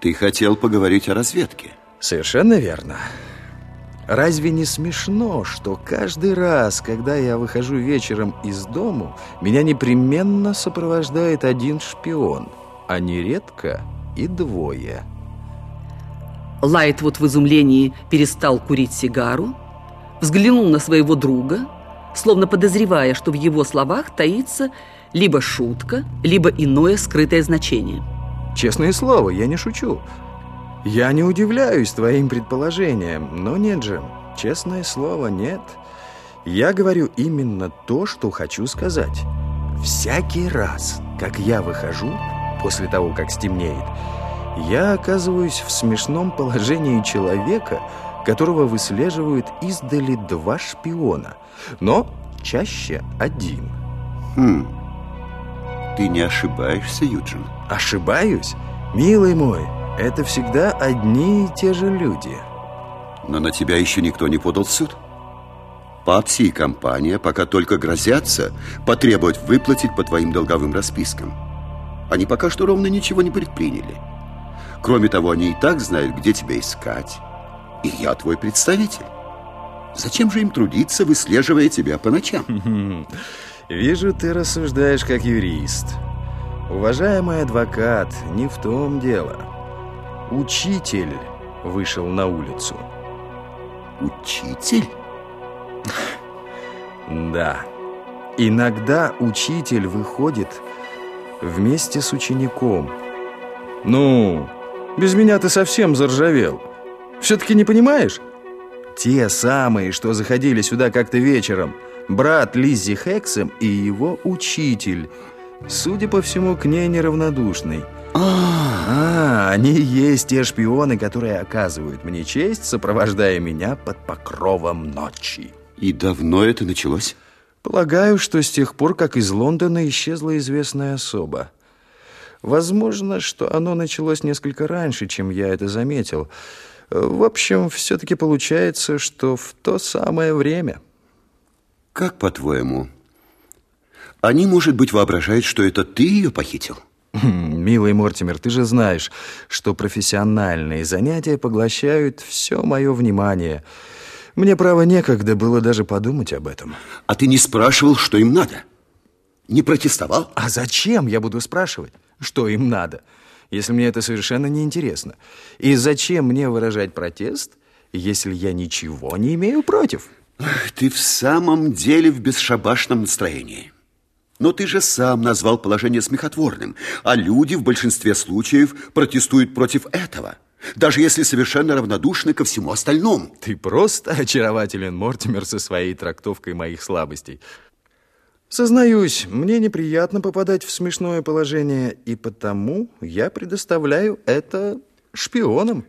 Ты хотел поговорить о разведке. Совершенно верно. Разве не смешно, что каждый раз, когда я выхожу вечером из дому, меня непременно сопровождает один шпион, а нередко и двое? Лайтвуд в изумлении перестал курить сигару, взглянул на своего друга, словно подозревая, что в его словах таится либо шутка, либо иное скрытое значение. Честное слово, я не шучу. Я не удивляюсь твоим предположениям, но нет же, честное слово, нет. Я говорю именно то, что хочу сказать. Всякий раз, как я выхожу, после того, как стемнеет, я оказываюсь в смешном положении человека, которого выслеживают издали два шпиона, но чаще один. Хм, ты не ошибаешься, Юджин? Ошибаюсь? Милый мой, это всегда одни и те же люди. Но на тебя еще никто не подал в суд? Папси и компания пока только грозятся потребовать выплатить по твоим долговым распискам. Они пока что ровно ничего не предприняли. Кроме того, они и так знают, где тебя искать. И я твой представитель. Зачем же им трудиться, выслеживая тебя по ночам? Вижу, ты рассуждаешь как юрист. Уважаемый адвокат, не в том дело. Учитель вышел на улицу. Учитель? Да. Иногда учитель выходит вместе с учеником. Ну, без меня ты совсем заржавел. Все-таки не понимаешь? Те самые, что заходили сюда как-то вечером. Брат Лиззи Хексом и его учитель. Судя по всему, к ней неравнодушный. А, они есть те шпионы, которые оказывают мне честь, сопровождая меня под покровом ночи. И давно это началось? Полагаю, что с тех пор, как из Лондона исчезла известная особа. Возможно, что оно началось несколько раньше, чем я это заметил. В общем, все-таки получается, что в то самое время. Как по-твоему? Они, может быть, воображают, что это ты ее похитил? Милый Мортимер, ты же знаешь, что профессиональные занятия поглощают все мое внимание. Мне, право, некогда было даже подумать об этом. А ты не спрашивал, что им надо? Не протестовал? А зачем я буду спрашивать, что им надо, если мне это совершенно не интересно? И зачем мне выражать протест, если я ничего не имею против? Ты в самом деле в бесшабашном настроении. Но ты же сам назвал положение смехотворным, а люди в большинстве случаев протестуют против этого, даже если совершенно равнодушны ко всему остальному. Ты просто очарователен, Мортимер, со своей трактовкой моих слабостей. Сознаюсь, мне неприятно попадать в смешное положение, и потому я предоставляю это шпионам.